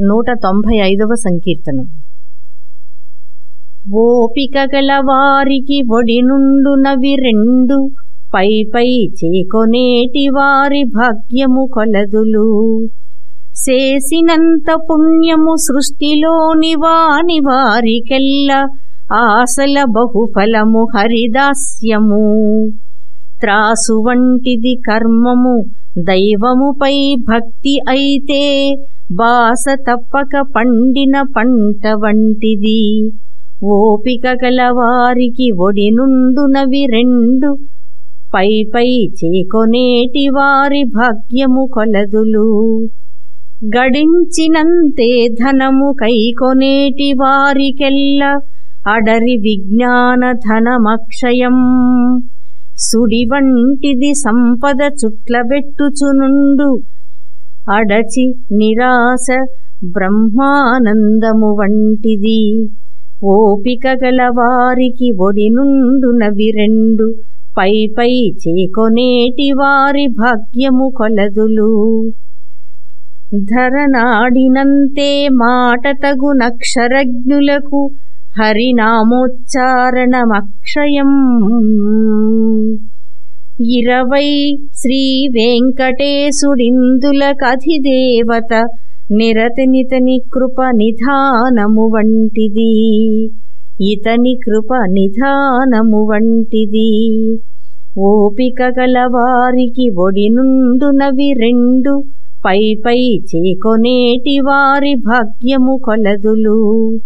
నూట తొంభై ఐదవ సంకీర్తనం ఓపిక గల వారికి ఒడినుండునవి రెండు పై పై చేకొనేటి వారి భాగ్యము కొలదులు. చేసినంత పుణ్యము సృష్టిలోని వాని వారికెల్ల ఆసల బహుఫలము హరిదాస్యము. త్రాసు వంటిది కర్మము దైవముపై భక్తి అయితే బాస తప్పక పండిన పంట వంటిది. ఓపిక గలవారికి ఒడినుండునవి రెండు. పై పై చేకొనేటి వారి భాగ్యము కొలదులు. గడించినంతే ధనము కైకొనేటి వారికెల్ల అడరి విజ్ఞాన ధనమక్షయం. సుడి వంటిది సంపద చుట్లబెట్టుచునుండు అడచి నిరాశ బ్రహ్మానందము వంటిది. ఓపిక గల వారికి ఒడినుండునవి రెండు. పై పై చేకొనేటి వారి భాగ్యము కొలదులు. ధరనాడినంతే మాట తగునక్షరజ్ఞులకు హరినామోచ్చారణమక్షయం. ఇరవై శ్రీ వెంకటేశుడిందులకధిదేవత నిరతనితని కృప నిధానము వంటిది. ఇతని కృప నిధానము వంటిది. ఓపిక గల వారికి ఒడినుండునవి రెండు పై పై చేకొనేటి వారి భాగ్యము కొలదులు.